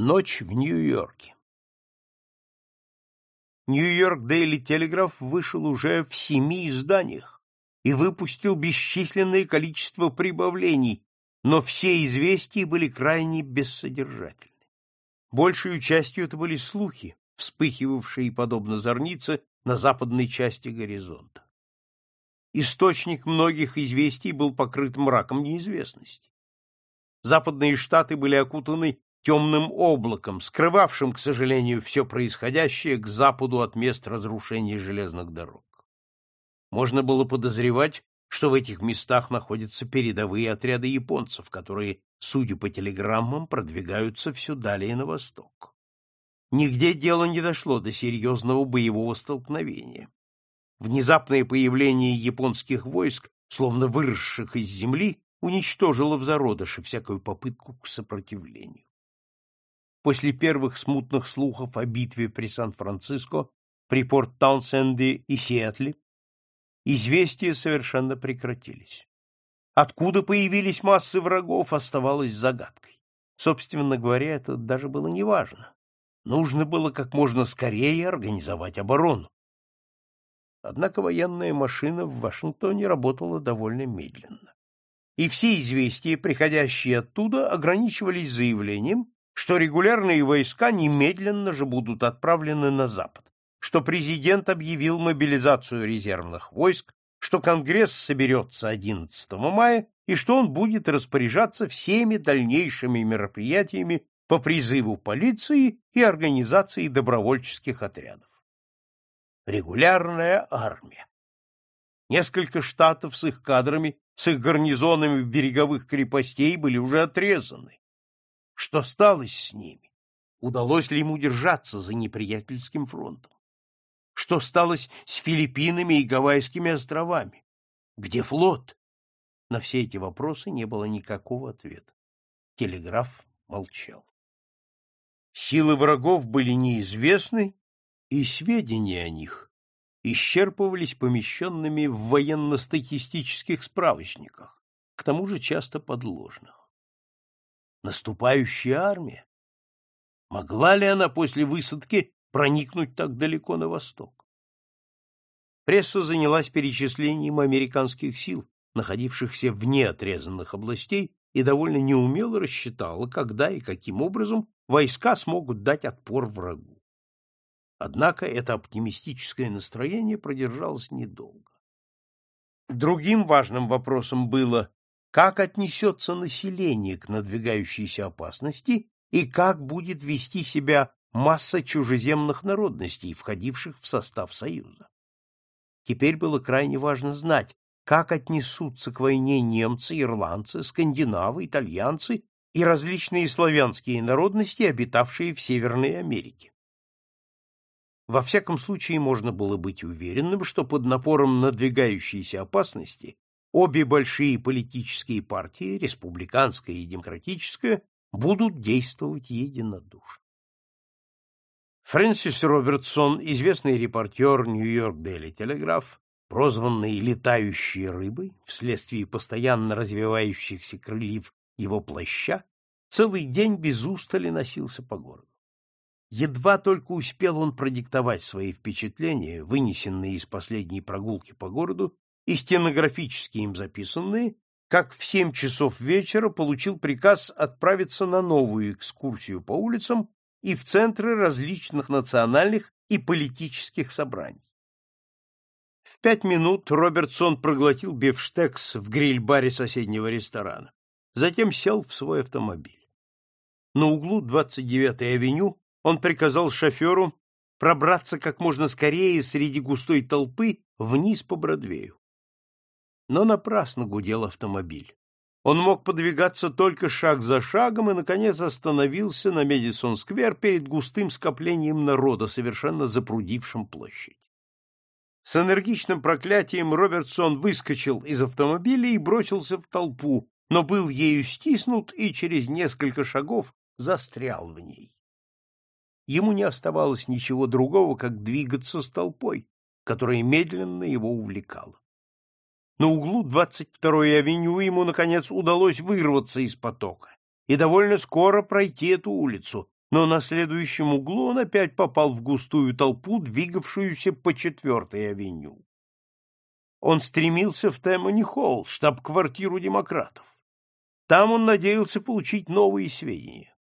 Ночь в Нью-Йорке. Нью-Йорк Дейли Телеграф вышел уже в семи изданиях и выпустил бесчисленное количество прибавлений, но все известия были крайне бессодержательны. Большую частью это были слухи, вспыхивавшие подобно зорнице на западной части горизонта. Источник многих известий был покрыт мраком неизвестности. Западные штаты были окутаны темным облаком, скрывавшим, к сожалению, все происходящее к западу от мест разрушения железных дорог. Можно было подозревать, что в этих местах находятся передовые отряды японцев, которые, судя по телеграммам, продвигаются все далее на восток. Нигде дело не дошло до серьезного боевого столкновения. Внезапное появление японских войск, словно выросших из земли, уничтожило в зародыше всякую попытку к сопротивлению. После первых смутных слухов о битве при Сан-Франциско, при Порт-Таунсенде и Сиэтле, известия совершенно прекратились. Откуда появились массы врагов, оставалось загадкой. Собственно говоря, это даже было неважно. Нужно было как можно скорее организовать оборону. Однако военная машина в Вашингтоне работала довольно медленно. И все известия, приходящие оттуда, ограничивались заявлением, что регулярные войска немедленно же будут отправлены на Запад, что президент объявил мобилизацию резервных войск, что Конгресс соберется 11 мая и что он будет распоряжаться всеми дальнейшими мероприятиями по призыву полиции и организации добровольческих отрядов. Регулярная армия. Несколько штатов с их кадрами, с их гарнизонами береговых крепостей были уже отрезаны. Что стало с ними? Удалось ли ему держаться за неприятельским фронтом? Что стало с Филиппинами и Гавайскими островами? Где флот? На все эти вопросы не было никакого ответа. Телеграф молчал. Силы врагов были неизвестны, и сведения о них исчерпывались помещенными в военно-статистических справочниках, к тому же часто подложных наступающая армия? Могла ли она после высадки проникнуть так далеко на восток? Пресса занялась перечислением американских сил, находившихся вне отрезанных областей, и довольно неумело рассчитала, когда и каким образом войска смогут дать отпор врагу. Однако это оптимистическое настроение продержалось недолго. Другим важным вопросом было, как отнесется население к надвигающейся опасности и как будет вести себя масса чужеземных народностей, входивших в состав Союза. Теперь было крайне важно знать, как отнесутся к войне немцы, ирландцы, скандинавы, итальянцы и различные славянские народности, обитавшие в Северной Америке. Во всяком случае, можно было быть уверенным, что под напором надвигающейся опасности обе большие политические партии, республиканская и демократическая, будут действовать единодушно. Фрэнсис Робертсон, известный репортер Нью-Йорк Дейли Телеграф, прозванный «летающей рыбой» вследствие постоянно развивающихся крыльев его плаща, целый день без устали носился по городу. Едва только успел он продиктовать свои впечатления, вынесенные из последней прогулки по городу, и стенографически им записанные, как в семь часов вечера получил приказ отправиться на новую экскурсию по улицам и в центры различных национальных и политических собраний. В пять минут Робертсон проглотил бифштекс в гриль-баре соседнего ресторана, затем сел в свой автомобиль. На углу 29-й авеню он приказал шоферу пробраться как можно скорее среди густой толпы вниз по Бродвею. Но напрасно гудел автомобиль. Он мог подвигаться только шаг за шагом и, наконец, остановился на Медисон-сквер перед густым скоплением народа, совершенно запрудившим площадь. С энергичным проклятием Робертсон выскочил из автомобиля и бросился в толпу, но был ею стиснут и через несколько шагов застрял в ней. Ему не оставалось ничего другого, как двигаться с толпой, которая медленно его увлекала. На углу 22-й авеню ему, наконец, удалось вырваться из потока и довольно скоро пройти эту улицу, но на следующем углу он опять попал в густую толпу, двигавшуюся по четвертой авеню. Он стремился в Тэммони-Холл, штаб-квартиру демократов. Там он надеялся получить новые сведения.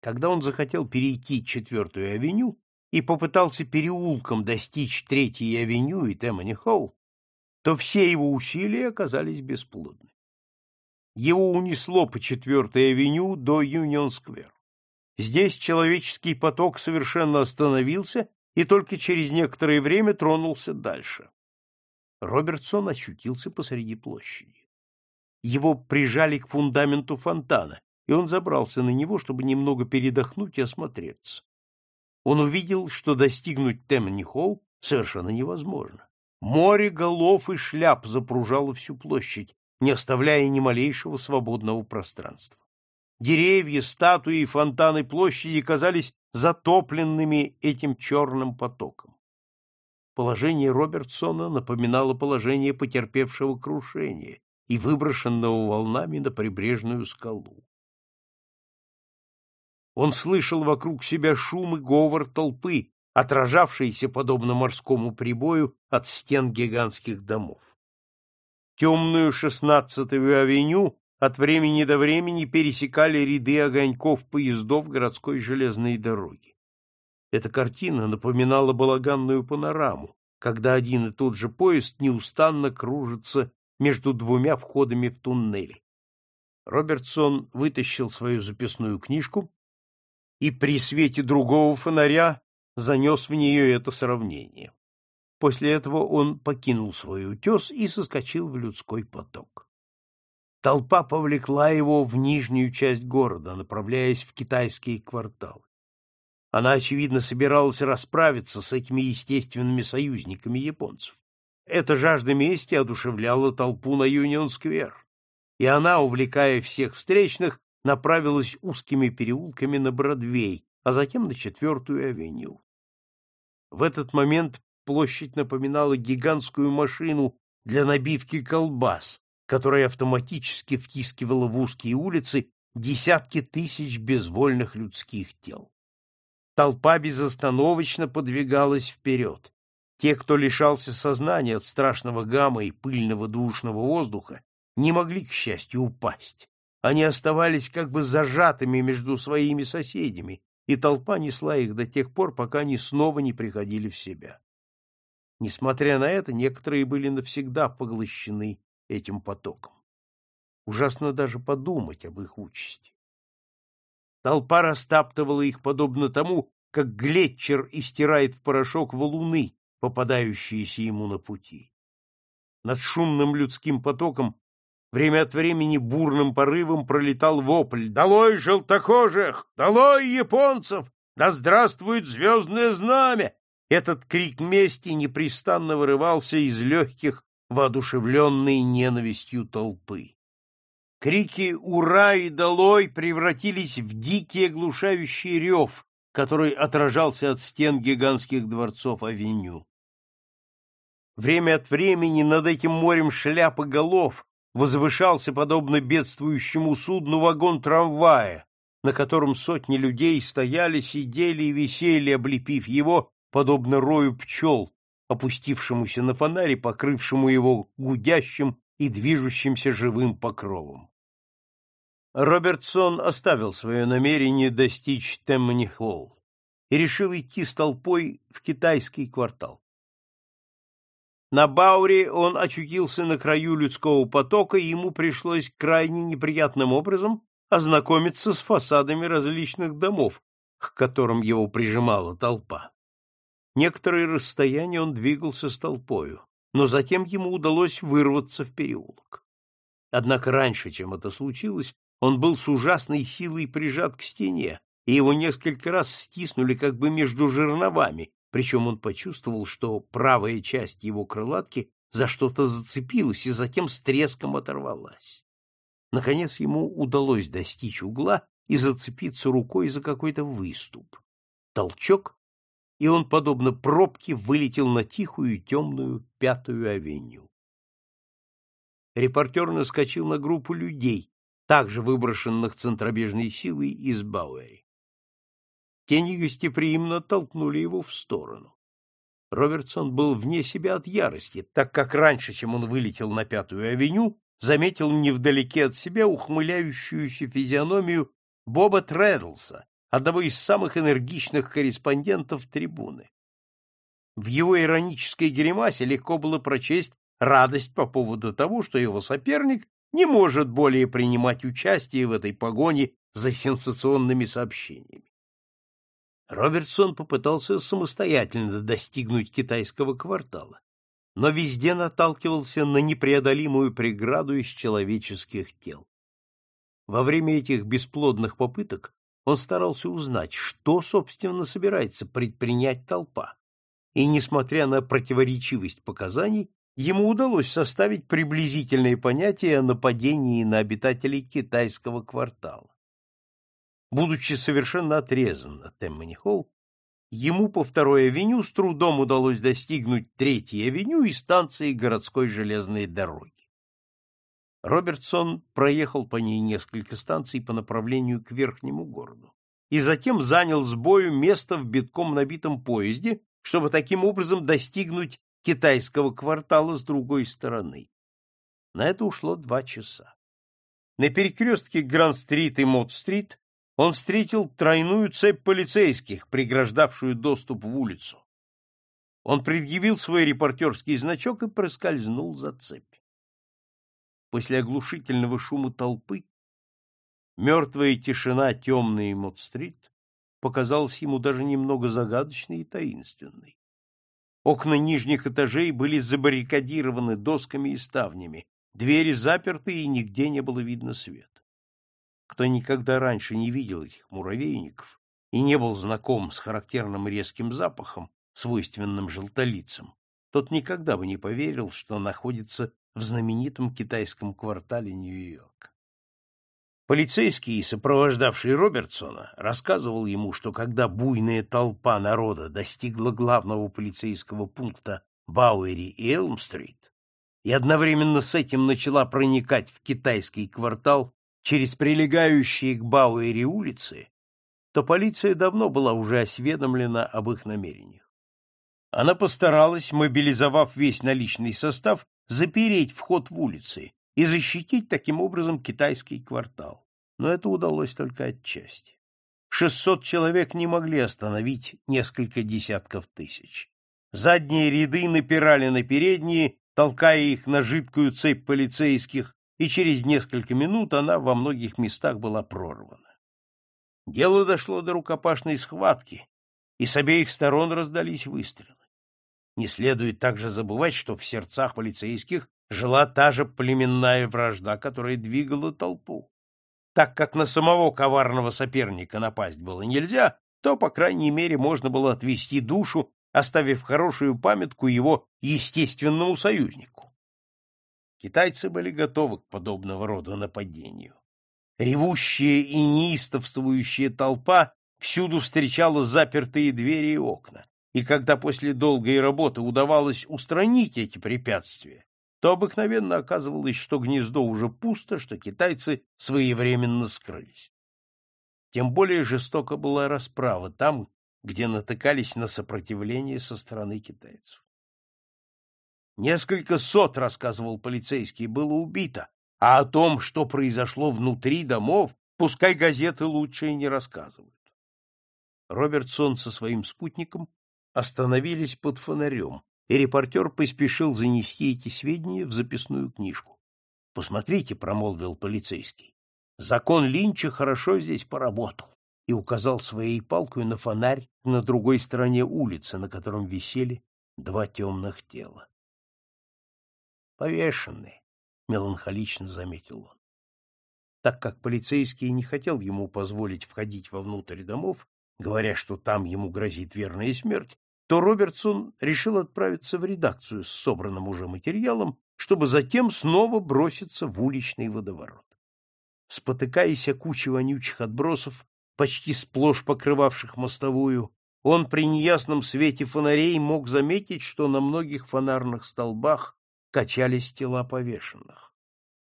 Когда он захотел перейти четвертую авеню и попытался переулком достичь третьей авеню и Тэммони-Холл, то все его усилия оказались бесплодны. Его унесло по четвертой авеню до Юнион-сквер. Здесь человеческий поток совершенно остановился и только через некоторое время тронулся дальше. Робертсон очутился посреди площади. Его прижали к фундаменту фонтана, и он забрался на него, чтобы немного передохнуть и осмотреться. Он увидел, что достигнуть Темни-Холл совершенно невозможно. Море голов и шляп запружало всю площадь, не оставляя ни малейшего свободного пространства. Деревья, статуи и фонтаны площади казались затопленными этим черным потоком. Положение Робертсона напоминало положение потерпевшего крушение и выброшенного волнами на прибрежную скалу. Он слышал вокруг себя шум и говор толпы, отражавшиеся, подобно морскому прибою, от стен гигантских домов. Темную шестнадцатую авеню от времени до времени пересекали ряды огоньков поездов городской железной дороги. Эта картина напоминала балаганную панораму, когда один и тот же поезд неустанно кружится между двумя входами в туннели. Робертсон вытащил свою записную книжку и при свете другого фонаря занес в нее это сравнение. После этого он покинул свой утес и соскочил в людской поток. Толпа повлекла его в нижнюю часть города, направляясь в китайские кварталы. Она, очевидно, собиралась расправиться с этими естественными союзниками японцев. Эта жажда мести одушевляла толпу на Юнион-сквер, и она, увлекая всех встречных, направилась узкими переулками на Бродвей, а затем на Четвертую авеню. В этот момент площадь напоминала гигантскую машину для набивки колбас, которая автоматически втискивала в узкие улицы десятки тысяч безвольных людских тел. Толпа безостановочно подвигалась вперед. Те, кто лишался сознания от страшного гамма и пыльного душного воздуха, не могли, к счастью, упасть. Они оставались как бы зажатыми между своими соседями, и толпа несла их до тех пор, пока они снова не приходили в себя. Несмотря на это, некоторые были навсегда поглощены этим потоком. Ужасно даже подумать об их участи. Толпа растаптывала их подобно тому, как глетчер истирает в порошок валуны, попадающиеся ему на пути. Над шумным людским потоком время от времени бурным порывом пролетал вопль «Долой желтокожих! Долой японцев! Да здравствует звездное знамя! Этот крик мести непрестанно вырывался из легких, воодушевленной ненавистью толпы. Крики «Ура!» и «Долой!» превратились в дикий оглушающий рев, который отражался от стен гигантских дворцов авеню. Время от времени над этим морем шляп и голов возвышался, подобно бедствующему судну, вагон трамвая, на котором сотни людей стояли, сидели и висели, облепив его подобно рою пчел, опустившемуся на фонари, покрывшему его гудящим и движущимся живым покровом. Робертсон оставил свое намерение достичь Теммани-Холл и решил идти с толпой в китайский квартал. На Бауре он очутился на краю людского потока, и ему пришлось крайне неприятным образом ознакомиться с фасадами различных домов, к которым его прижимала толпа. Некоторое расстояние он двигался с толпою, но затем ему удалось вырваться в переулок. Однако раньше, чем это случилось, он был с ужасной силой прижат к стене, и его несколько раз стиснули как бы между жерновами, причем он почувствовал, что правая часть его крылатки за что-то зацепилась и затем с треском оторвалась. Наконец ему удалось достичь угла и зацепиться рукой за какой-то выступ. Толчок, и он, подобно пробке, вылетел на тихую темную пятую авеню. Репортер наскочил на группу людей, также выброшенных центробежной силой из Бауэри. Тени гостеприимно толкнули его в сторону. Робертсон был вне себя от ярости, так как раньше, чем он вылетел на Пятую авеню, заметил невдалеке от себя ухмыляющуюся физиономию Боба Трэдлса, одного из самых энергичных корреспондентов трибуны. В его иронической гримасе легко было прочесть радость по поводу того, что его соперник не может более принимать участие в этой погоне за сенсационными сообщениями. Робертсон попытался самостоятельно достигнуть китайского квартала, но везде наталкивался на непреодолимую преграду из человеческих тел. Во время этих бесплодных попыток он старался узнать, что, собственно, собирается предпринять толпа. И, несмотря на противоречивость показаний, ему удалось составить приблизительные понятия о нападении на обитателей китайского квартала. Будучи совершенно отрезан от Эммани-Холл, ему по второй авеню с трудом удалось достигнуть третьей авеню и станции городской железной дороги. Робертсон проехал по ней несколько станций по направлению к верхнему городу и затем занял с бою место в битком набитом поезде, чтобы таким образом достигнуть китайского квартала с другой стороны. На это ушло два часа. На перекрестке Гранд-стрит и Мод-стрит он встретил тройную цепь полицейских, преграждавшую доступ в улицу. Он предъявил свой репортерский значок и проскользнул за цепь после оглушительного шума толпы, мертвая тишина темной Мод-стрит показалась ему даже немного загадочной и таинственной. Окна нижних этажей были забаррикадированы досками и ставнями, двери заперты, и нигде не было видно света. Кто никогда раньше не видел этих муравейников и не был знаком с характерным резким запахом, свойственным желтолицам, тот никогда бы не поверил, что находится в знаменитом китайском квартале Нью-Йорк. Полицейский, сопровождавший Робертсона, рассказывал ему, что когда буйная толпа народа достигла главного полицейского пункта Бауэри и Элм-стрит и одновременно с этим начала проникать в китайский квартал через прилегающие к Бауэри улицы, то полиция давно была уже осведомлена об их намерениях. Она постаралась, мобилизовав весь наличный состав, запереть вход в улицы и защитить таким образом китайский квартал. Но это удалось только отчасти. Шестьсот человек не могли остановить несколько десятков тысяч. Задние ряды напирали на передние, толкая их на жидкую цепь полицейских, и через несколько минут она во многих местах была прорвана. Дело дошло до рукопашной схватки, и с обеих сторон раздались выстрелы. Не следует также забывать, что в сердцах полицейских жила та же племенная вражда, которая двигала толпу. Так как на самого коварного соперника напасть было нельзя, то, по крайней мере, можно было отвести душу, оставив хорошую памятку его естественному союзнику. Китайцы были готовы к подобного рода нападению. Ревущая и неистовствующая толпа всюду встречала запертые двери и окна и когда после долгой работы удавалось устранить эти препятствия, то обыкновенно оказывалось, что гнездо уже пусто, что китайцы своевременно скрылись. Тем более жестоко была расправа там, где натыкались на сопротивление со стороны китайцев. Несколько сот, рассказывал полицейский, было убито, а о том, что произошло внутри домов, пускай газеты лучше и не рассказывают. Робертсон со своим спутником остановились под фонарем, и репортер поспешил занести эти сведения в записную книжку. — Посмотрите, — промолвил полицейский, — закон Линча хорошо здесь поработал и указал своей палкой на фонарь на другой стороне улицы, на котором висели два темных тела. «Повешенные», — меланхолично заметил он. Так как полицейский не хотел ему позволить входить вовнутрь домов, говоря, что там ему грозит верная смерть, то Робертсон решил отправиться в редакцию с собранным уже материалом, чтобы затем снова броситься в уличный водоворот. Спотыкаясь о куче вонючих отбросов, почти сплошь покрывавших мостовую, он при неясном свете фонарей мог заметить, что на многих фонарных столбах качались тела повешенных.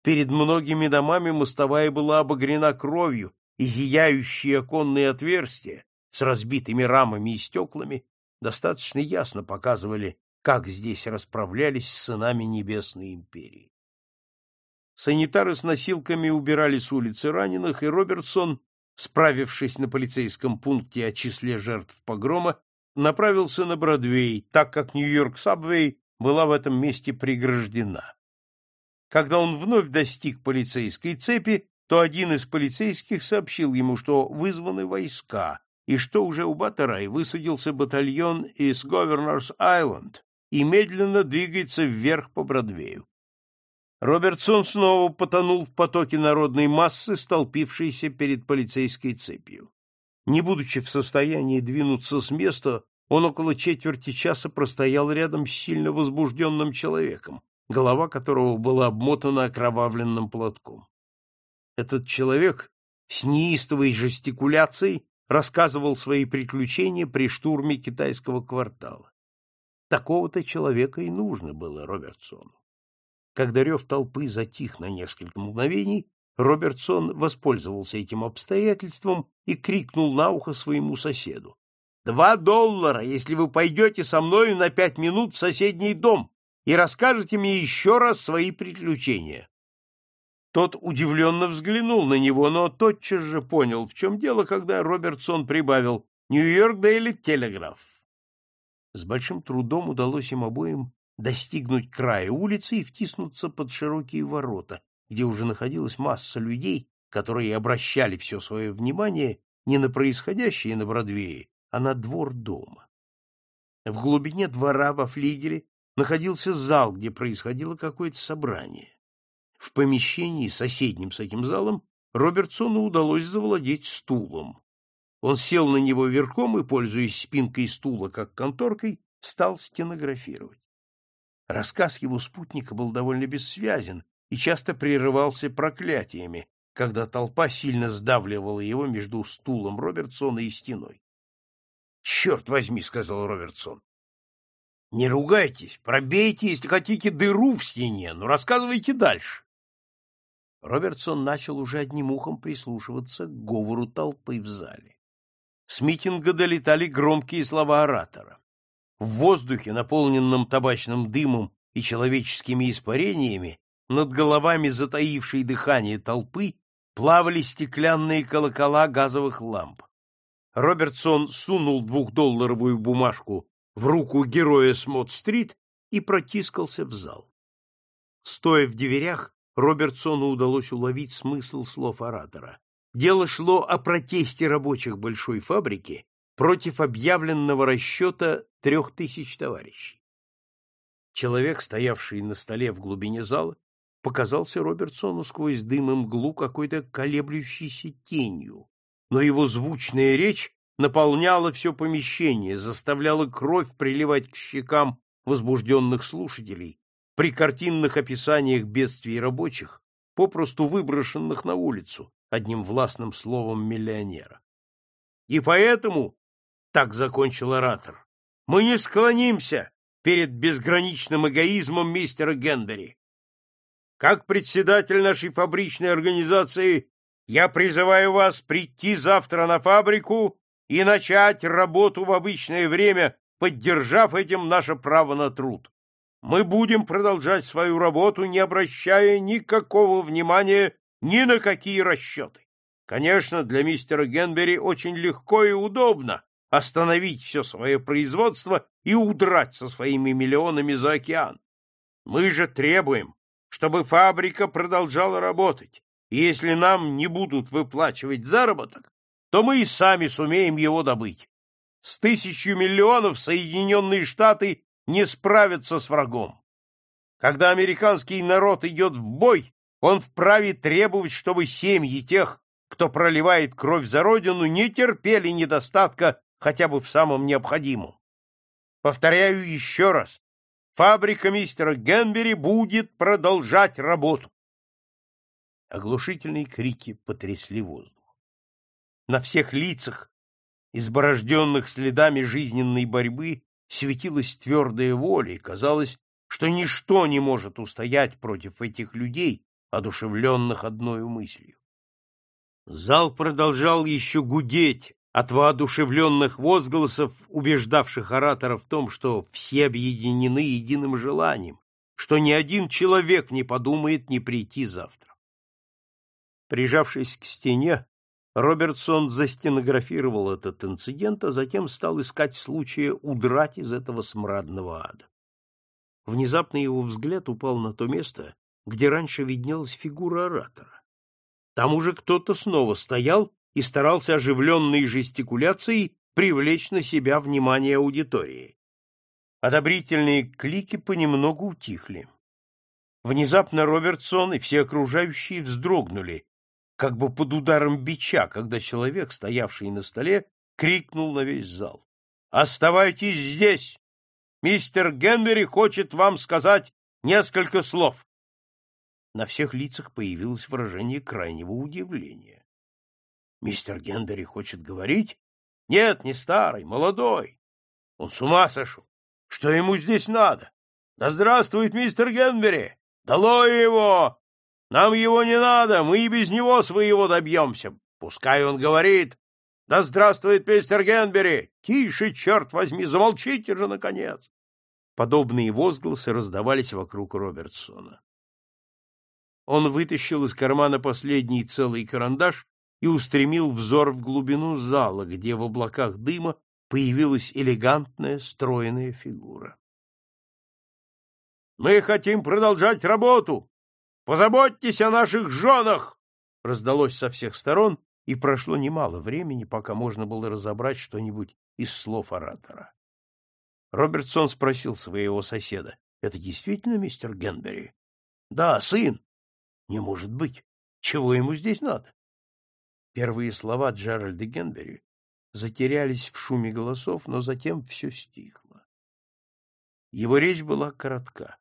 Перед многими домами мостовая была обогрена кровью, и зияющие оконные отверстия с разбитыми рамами и стеклами достаточно ясно показывали, как здесь расправлялись с сынами Небесной империи. Санитары с носилками убирали с улицы раненых, и Робертсон, справившись на полицейском пункте о числе жертв погрома, направился на Бродвей, так как Нью-Йорк Сабвей была в этом месте преграждена. Когда он вновь достиг полицейской цепи, то один из полицейских сообщил ему, что вызваны войска, и что уже у Батарай высадился батальон из Говернорс-Айленд и медленно двигается вверх по Бродвею. Робертсон снова потонул в потоке народной массы, столпившейся перед полицейской цепью. Не будучи в состоянии двинуться с места, он около четверти часа простоял рядом с сильно возбужденным человеком, голова которого была обмотана окровавленным платком. Этот человек с неистовой жестикуляцией рассказывал свои приключения при штурме китайского квартала. Такого-то человека и нужно было Робертсону. Когда рев толпы затих на несколько мгновений, Робертсон воспользовался этим обстоятельством и крикнул на ухо своему соседу. «Два доллара, если вы пойдете со мною на пять минут в соседний дом и расскажете мне еще раз свои приключения». Тот удивленно взглянул на него, но тотчас же понял, в чем дело, когда Робертсон прибавил «Нью-Йорк Дейли Телеграф». С большим трудом удалось им обоим достигнуть края улицы и втиснуться под широкие ворота, где уже находилась масса людей, которые обращали все свое внимание не на происходящее на Бродвее, а на двор дома. В глубине двора во флигеле находился зал, где происходило какое-то собрание. В помещении, соседнем с этим залом, Робертсону удалось завладеть стулом. Он сел на него верхом и, пользуясь спинкой стула как конторкой, стал стенографировать. Рассказ его спутника был довольно бессвязен и часто прерывался проклятиями, когда толпа сильно сдавливала его между стулом Робертсона и стеной. — Черт возьми, — сказал Робертсон. — Не ругайтесь, пробейте, если хотите, дыру в стене, но рассказывайте дальше. Робертсон начал уже одним ухом прислушиваться к говору толпы в зале. С митинга долетали громкие слова оратора. В воздухе, наполненном табачным дымом и человеческими испарениями, над головами затаившей дыхание толпы плавали стеклянные колокола газовых ламп. Робертсон сунул двухдолларовую бумажку в руку героя Смот-стрит и протискался в зал. Стоя в дверях, Робертсону удалось уловить смысл слов оратора. Дело шло о протесте рабочих большой фабрики против объявленного расчета трех тысяч товарищей. Человек, стоявший на столе в глубине зала, показался Робертсону сквозь дым и мглу какой-то колеблющейся тенью, но его звучная речь наполняла все помещение, заставляла кровь приливать к щекам возбужденных слушателей при картинных описаниях бедствий рабочих, попросту выброшенных на улицу одним властным словом миллионера. И поэтому так закончил оратор. Мы не склонимся перед безграничным эгоизмом мистера Генбери. Как председатель нашей фабричной организации я призываю вас прийти завтра на фабрику и начать работу в обычное время, поддержав этим наше право на труд. Мы будем продолжать свою работу, не обращая никакого внимания ни на какие расчеты. Конечно, для мистера Генбери очень легко и удобно остановить все свое производство и удрать со своими миллионами за океан. Мы же требуем, чтобы фабрика продолжала работать, если нам не будут выплачивать заработок, то мы и сами сумеем его добыть. С тысячью миллионов Соединенные Штаты не справятся с врагом. Когда американский народ идет в бой, он вправе требовать, чтобы семьи тех, кто проливает кровь за родину, не терпели недостатка хотя бы в самом необходимом. Повторяю еще раз, фабрика мистера Генбери будет продолжать работу. Оглушительные крики потрясли воздух. На всех лицах, изборожденных следами жизненной борьбы, светилась твердая воля, и казалось, что ничто не может устоять против этих людей, одушевленных одной мыслью. Зал продолжал еще гудеть от воодушевленных возгласов, убеждавших оратора в том, что все объединены единым желанием, что ни один человек не подумает не прийти завтра. Прижавшись к стене, Робертсон застенографировал этот инцидент, а затем стал искать случая удрать из этого смрадного ада. Внезапно его взгляд упал на то место, где раньше виднелась фигура оратора. Там уже кто-то снова стоял и старался оживленной жестикуляцией привлечь на себя внимание аудитории. Одобрительные клики понемногу утихли. Внезапно Робертсон и все окружающие вздрогнули, как бы под ударом бича, когда человек, стоявший на столе, крикнул на весь зал. «Оставайтесь здесь! Мистер Генбери хочет вам сказать несколько слов!» На всех лицах появилось выражение крайнего удивления. Мистер Генбери хочет говорить? Нет, не старый, молодой. Он с ума сошел. Что ему здесь надо? Да здравствует мистер Генбери! Долой его! Нам его не надо, мы и без него своего добьемся. Пускай он говорит. Да здравствует мистер Генбери! Тише, черт возьми, замолчите же, наконец! Подобные возгласы раздавались вокруг Робертсона. Он вытащил из кармана последний целый карандаш и устремил взор в глубину зала, где в облаках дыма появилась элегантная стройная фигура. «Мы хотим продолжать работу! Позаботьтесь о наших женах!» раздалось со всех сторон, и прошло немало времени, пока можно было разобрать что-нибудь из слов оратора. Робертсон спросил своего соседа, «Это действительно мистер Генбери?» «Да, сын». «Не может быть. Чего ему здесь надо?» Первые слова Джеральда Генбери затерялись в шуме голосов, но затем все стихло. Его речь была коротка.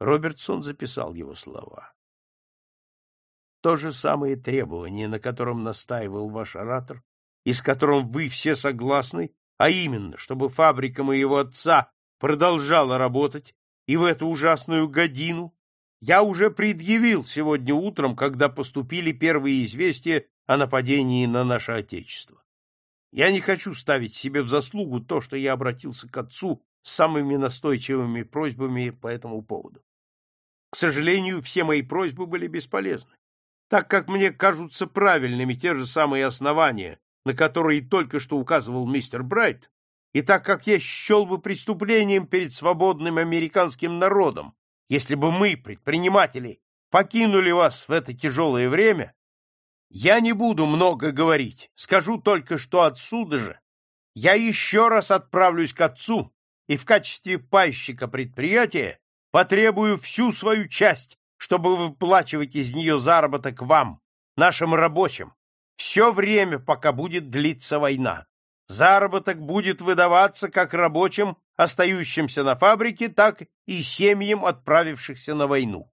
Робертсон записал его слова. То же самое требование, на котором настаивал ваш оратор, и с которым вы все согласны, а именно, чтобы фабрика моего отца продолжала работать и в эту ужасную годину, я уже предъявил сегодня утром, когда поступили первые известия о нападении на наше Отечество. Я не хочу ставить себе в заслугу то, что я обратился к отцу с самыми настойчивыми просьбами по этому поводу. К сожалению, все мои просьбы были бесполезны, так как мне кажутся правильными те же самые основания, на которые только что указывал мистер Брайт, и так как я счел бы преступлением перед свободным американским народом, если бы мы, предприниматели, покинули вас в это тяжелое время я не буду много говорить, скажу только, что отсюда же я еще раз отправлюсь к отцу и в качестве пайщика предприятия потребую всю свою часть, чтобы выплачивать из нее заработок вам, нашим рабочим, все время, пока будет длиться война. Заработок будет выдаваться как рабочим, остающимся на фабрике, так и семьям, отправившихся на войну.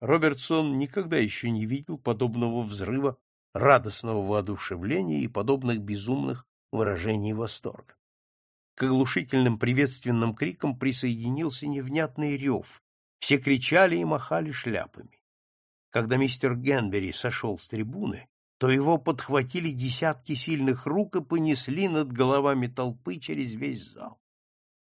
Робертсон никогда еще не видел подобного взрыва радостного воодушевления и подобных безумных выражений восторга. К оглушительным приветственным крикам присоединился невнятный рев. Все кричали и махали шляпами. Когда мистер Генбери сошел с трибуны, то его подхватили десятки сильных рук и понесли над головами толпы через весь зал.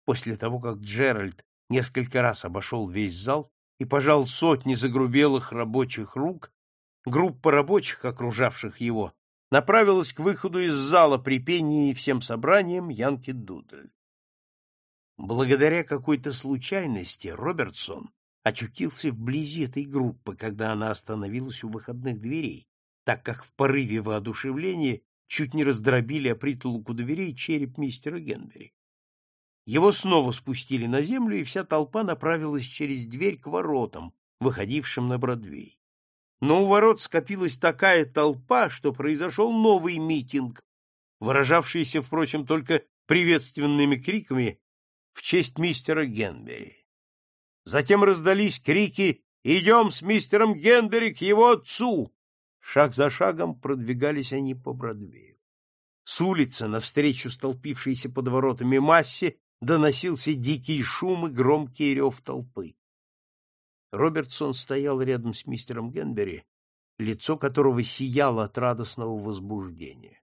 После того, как Джеральд несколько раз обошел весь зал, и пожал сотни загрубелых рабочих рук, группа рабочих, окружавших его, направилась к выходу из зала при пении всем собранием Янки Дудль. Благодаря какой-то случайности Робертсон очутился вблизи этой группы, когда она остановилась у выходных дверей, так как в порыве воодушевления чуть не раздробили о притолоку дверей череп мистера Генбери. Его снова спустили на землю, и вся толпа направилась через дверь к воротам, выходившим на Бродвей. Но у ворот скопилась такая толпа, что произошел новый митинг, выражавшийся, впрочем, только приветственными криками в честь мистера Генбери. Затем раздались крики «Идем с мистером Генбери к его отцу!» Шаг за шагом продвигались они по Бродвею. С улицы, навстречу столпившейся под воротами массе, доносился дикий шум и громкий рев толпы. Робертсон стоял рядом с мистером Генбери лицо которого сияло от радостного возбуждения.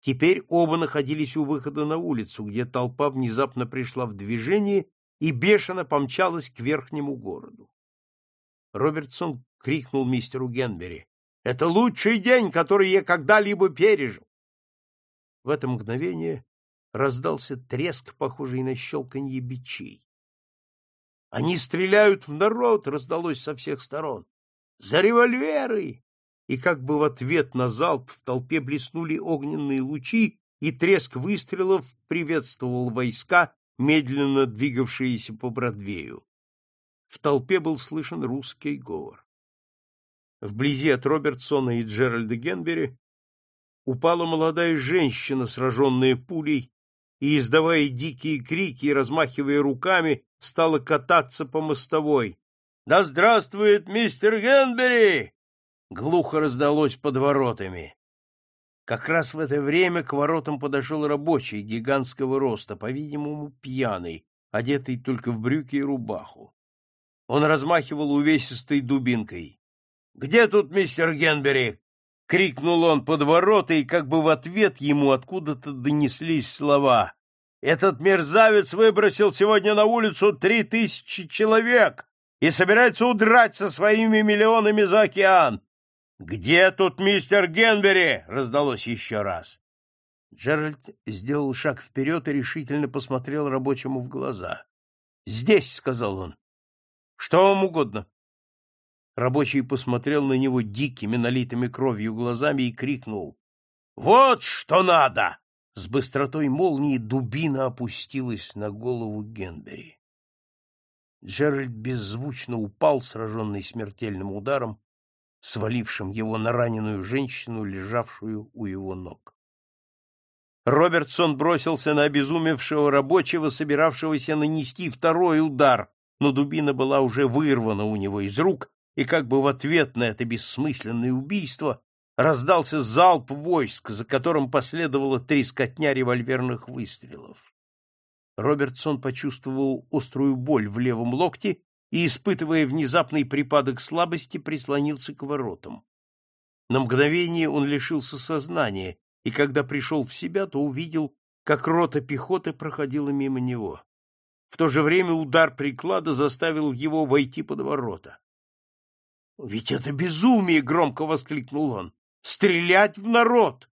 Теперь оба находились у выхода на улицу, где толпа внезапно пришла в движение и бешено помчалась к верхнему городу. Робертсон крикнул мистеру Генбери. — Это лучший день, который я когда-либо пережил! В это мгновение раздался треск, похожий на щелканье бичей. «Они стреляют в народ!» — раздалось со всех сторон. «За револьверы!» И как бы в ответ на залп в толпе блеснули огненные лучи, и треск выстрелов приветствовал войска, медленно двигавшиеся по Бродвею. В толпе был слышен русский говор. Вблизи от Робертсона и Джеральда Генбери упала молодая женщина, сраженная пулей, и, издавая дикие крики и размахивая руками, стала кататься по мостовой. — Да здравствует мистер Генбери! — глухо раздалось под воротами. Как раз в это время к воротам подошел рабочий гигантского роста, по-видимому, пьяный, одетый только в брюки и рубаху. Он размахивал увесистой дубинкой. — Где тут мистер Генбери? — крикнул он под ворота, и как бы в ответ ему откуда-то донеслись слова. «Этот мерзавец выбросил сегодня на улицу три тысячи человек и собирается удрать со своими миллионами за океан. «Где тут мистер Генбери?» — раздалось еще раз. Джеральд сделал шаг вперед и решительно посмотрел рабочему в глаза. «Здесь», — сказал он. «Что вам угодно?» Рабочий посмотрел на него дикими, налитыми кровью глазами и крикнул. «Вот что надо!» С быстротой молнии дубина опустилась на голову Генбери. Джеральд беззвучно упал, сраженный смертельным ударом, свалившим его на раненую женщину, лежавшую у его ног. Робертсон бросился на обезумевшего рабочего, собиравшегося нанести второй удар, но дубина была уже вырвана у него из рук, и как бы в ответ на это бессмысленное убийство раздался залп войск, за которым последовала трескотня револьверных выстрелов. Робертсон почувствовал острую боль в левом локте и, испытывая внезапный припадок слабости, прислонился к воротам. На мгновение он лишился сознания, и когда пришел в себя, то увидел, как рота пехоты проходила мимо него. В то же время удар приклада заставил его войти под ворота. — Ведь это безумие! — громко воскликнул он. — Стрелять в народ!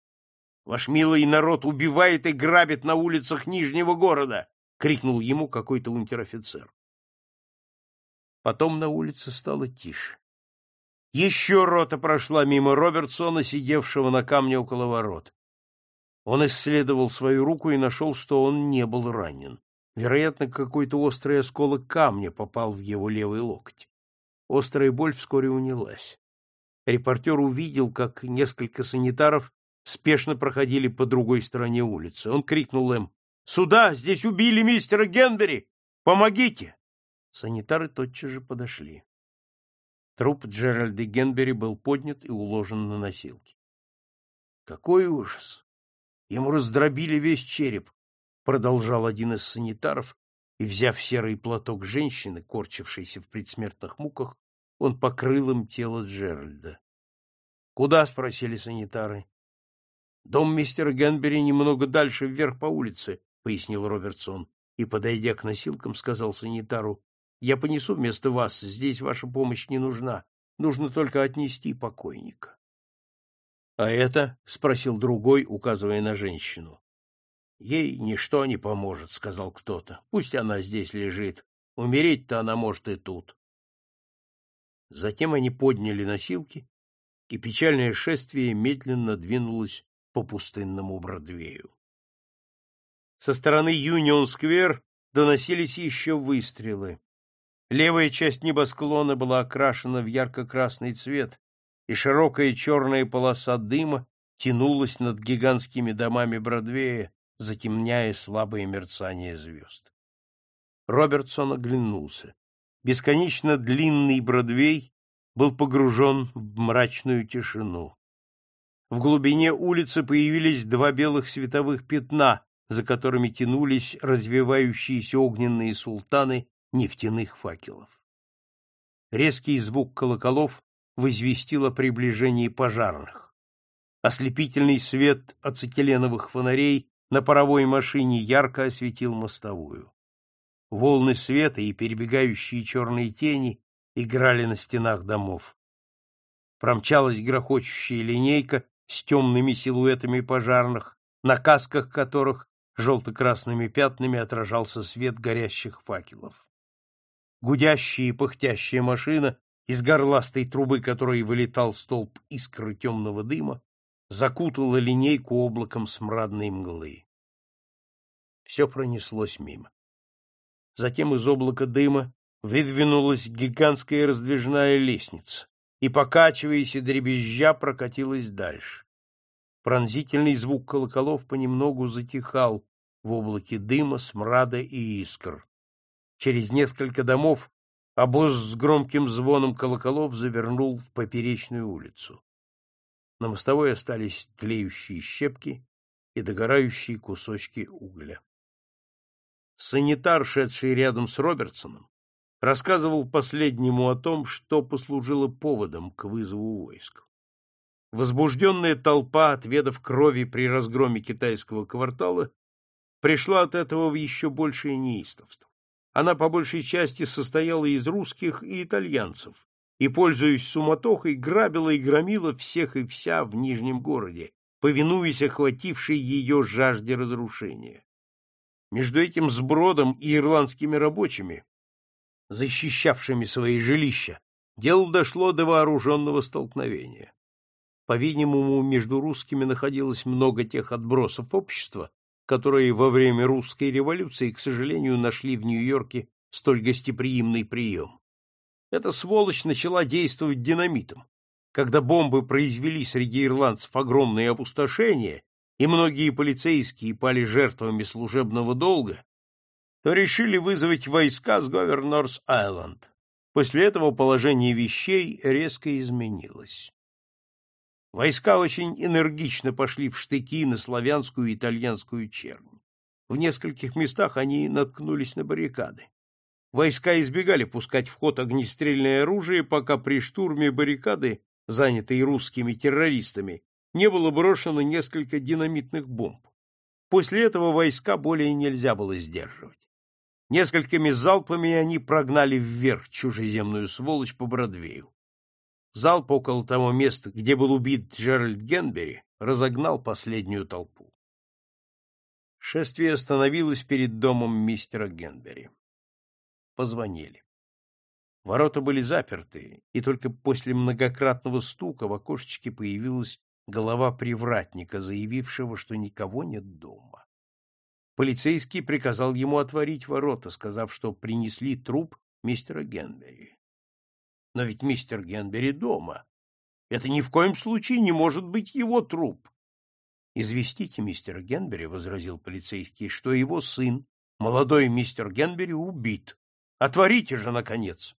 Ваш милый народ убивает и грабит на улицах Нижнего города! — крикнул ему какой-то унтер-офицер. Потом на улице стало тише. Еще рота прошла мимо Робертсона, сидевшего на камне около ворот. Он исследовал свою руку и нашел, что он не был ранен. Вероятно, какой-то острый осколок камня попал в его левый локоть. Острая боль вскоре унялась. Репортер увидел, как несколько санитаров спешно проходили по другой стороне улицы. Он крикнул им «Сюда! Здесь убили мистера Генбери! Помогите!» Санитары тотчас же подошли. Труп Джеральда Генбери был поднят и уложен на носилки. Какой ужас! Ему раздробили весь череп, продолжал один из санитаров, и, взяв серый платок женщины, корчившейся в предсмертных муках, он покрыл им тело Джеральда. «Куда?» — спросили санитары. «Дом мистера Генбери немного дальше, вверх по улице», — пояснил Робертсон, и, подойдя к носилкам, сказал санитару, я понесу вместо вас, здесь ваша помощь не нужна. Нужно только отнести покойника. — А это? — спросил другой, указывая на женщину. — Ей ничто не поможет, — сказал кто-то. — Пусть она здесь лежит. Умереть-то она может и тут. Затем они подняли носилки, и печальное шествие медленно двинулось по пустынному Бродвею. Со стороны Юнион-сквер доносились еще выстрелы. Левая часть небосклона была окрашена в ярко-красный цвет, и широкая черная полоса дыма тянулась над гигантскими домами Бродвея, затемняя слабое мерцание звезд. Робертсон оглянулся. Бесконечно длинный Бродвей был погружен в мрачную тишину. В глубине улицы появились два белых световых пятна, за которыми тянулись развивающиеся огненные султаны нефтяных факелов. Резкий звук колоколов возвестил о приближении пожарных. Ослепительный свет ацетиленовых фонарей на паровой машине ярко осветил мостовую. Волны света и перебегающие черные тени играли на стенах домов. Промчалась грохочущая линейка с темными силуэтами пожарных, на касках которых желто-красными пятнами отражался свет горящих факелов. Гудящая и пыхтящая машина, из горластой трубы которой вылетал столб искры темного дыма, закутала линейку облаком смрадной мглы. Все пронеслось мимо. Затем из облака дыма выдвинулась гигантская раздвижная лестница и, покачиваясь и дребезжа, прокатилась дальше. Пронзительный звук колоколов понемногу затихал в облаке дыма, смрада и искр. Через несколько домов обоз с громким звоном колоколов завернул в поперечную улицу. На мостовой остались тлеющие щепки и догорающие кусочки угля. Санитар, шедший рядом с Робертсоном, рассказывал последнему о том, что послужило поводом к вызову войск. Возбужденная толпа, отведав крови при разгроме китайского квартала, пришла от этого в еще большее неистовство. Она по большей части состояла из русских и итальянцев, и, пользуясь суматохой, грабила и громила всех и вся в Нижнем городе, повинуясь охватившей ее жажде разрушения. Между этим сбродом и ирландскими рабочими, защищавшими свои жилища, дело дошло до вооруженного столкновения. По-видимому, между русскими находилось много тех отбросов общества, которые во время русской революции, к сожалению, нашли в Нью-Йорке столь гостеприимный прием. Эта сволочь начала действовать динамитом. Когда бомбы произвели среди ирландцев огромные опустошения, и многие полицейские пали жертвами служебного долга, то решили вызвать войска с Говернорс-Айленд. После этого положение вещей резко изменилось. Войска очень энергично пошли в штыки на славянскую и итальянскую чернь. В нескольких местах они наткнулись на баррикады. Войска избегали пускать в ход огнестрельное оружие, пока при штурме баррикады, занятой русскими террористами, не было брошено несколько динамитных бомб. После этого войска более нельзя было сдерживать. Несколькими залпами они прогнали вверх чужеземную сволочь по Бродвею. Залп около того места, где был убит Джеральд Генбери, разогнал последнюю толпу. Шествие остановилось перед домом мистера Генбери. Позвонили. Ворота были заперты, и только после многократного стука в окошечке появилась голова привратника, заявившего, что никого нет дома. Полицейский приказал ему отворить ворота, сказав, что принесли труп мистера Генбери. Но ведь мистер Генбери дома. Это ни в коем случае не может быть его труп. Известите мистера Генбери, возразил полицейский, что его сын, молодой мистер Генбери, убит. Отворите же наконец.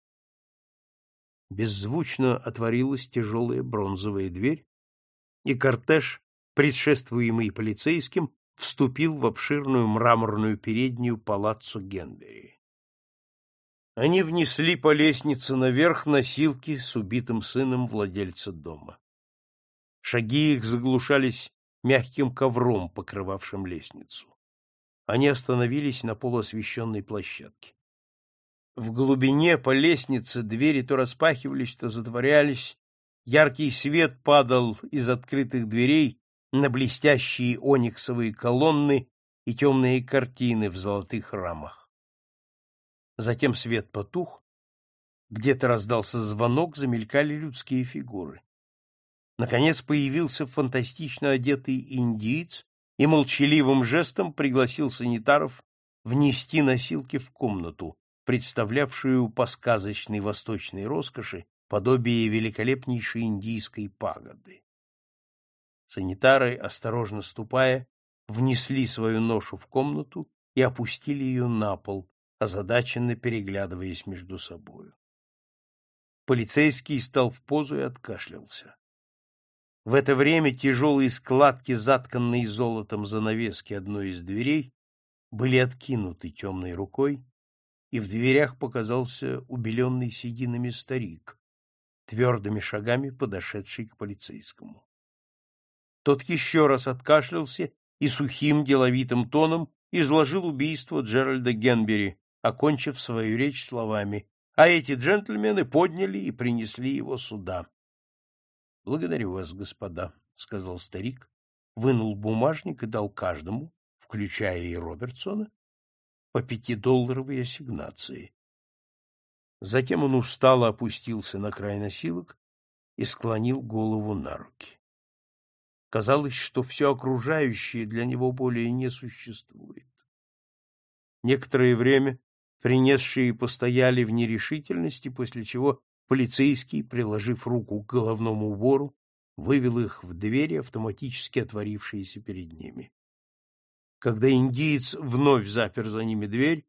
Беззвучно отворилась тяжелая бронзовая дверь, и кортеж, предшествуемый полицейским, вступил в обширную мраморную переднюю палаццо Генбери. Они внесли по лестнице наверх носилки с убитым сыном владельца дома. Шаги их заглушались мягким ковром, покрывавшим лестницу. Они остановились на полуосвещенной площадке. В глубине по лестнице двери то распахивались, то затворялись, Яркий свет падал из открытых дверей на блестящие ониксовые колонны и темные картины в золотых рамах. Затем свет потух, где-то раздался звонок, замелькали людские фигуры. Наконец появился фантастично одетый индиец и молчаливым жестом пригласил санитаров внести носилки в комнату, представлявшую по сказочной восточной роскоши подобие великолепнейшей индийской пагоды. Санитары, осторожно ступая, внесли свою ношу в комнату и опустили ее на пол, озадаченно переглядываясь между собою. Полицейский стал в позу и откашлялся. В это время тяжелые складки, затканные золотом занавески одной из дверей, были откинуты темной рукой, и в дверях показался убеленный сединами старик, твердыми шагами подошедший к полицейскому. Тот еще раз откашлялся и сухим деловитым тоном изложил убийство Джеральда Генбери, окончив свою речь словами «А эти джентльмены подняли и принесли его сюда». «Благодарю вас, господа», — сказал старик, вынул бумажник и дал каждому, включая и Робертсона, по пятидолларовой ассигнации. Затем он устало опустился на край носилок и склонил голову на руки. Казалось, что все окружающее для него более не существует. Некоторое время принесшие постояли в нерешительности, после чего полицейский, приложив руку к головному убору, вывел их в двери, автоматически отворившиеся перед ними. Когда индиец вновь запер за ними дверь,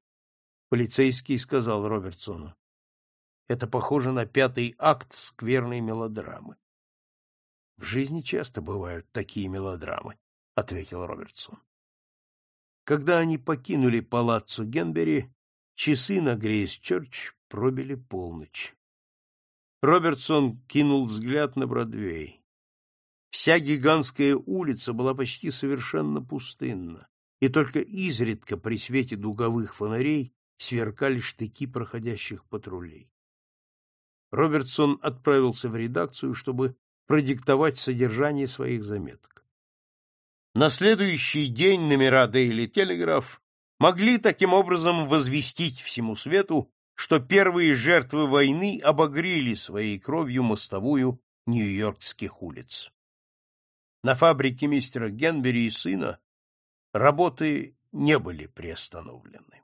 полицейский сказал Робертсону, «Это похоже на пятый акт скверной мелодрамы». «В жизни часто бывают такие мелодрамы», — ответил Робертсон. Когда они покинули палаццо Генбери, часы на Грейс-Чёрч пробили полночь. Робертсон кинул взгляд на Бродвей. Вся гигантская улица была почти совершенно пустынна и только изредка при свете дуговых фонарей сверкали штыки проходящих патрулей. Робертсон отправился в редакцию, чтобы продиктовать содержание своих заметок. На следующий день номера Daily Telegraph могли таким образом возвестить всему свету, что первые жертвы войны обогрели своей кровью мостовую нью-йоркских улиц. На фабрике мистера Генбери и сына работы не были приостановлены.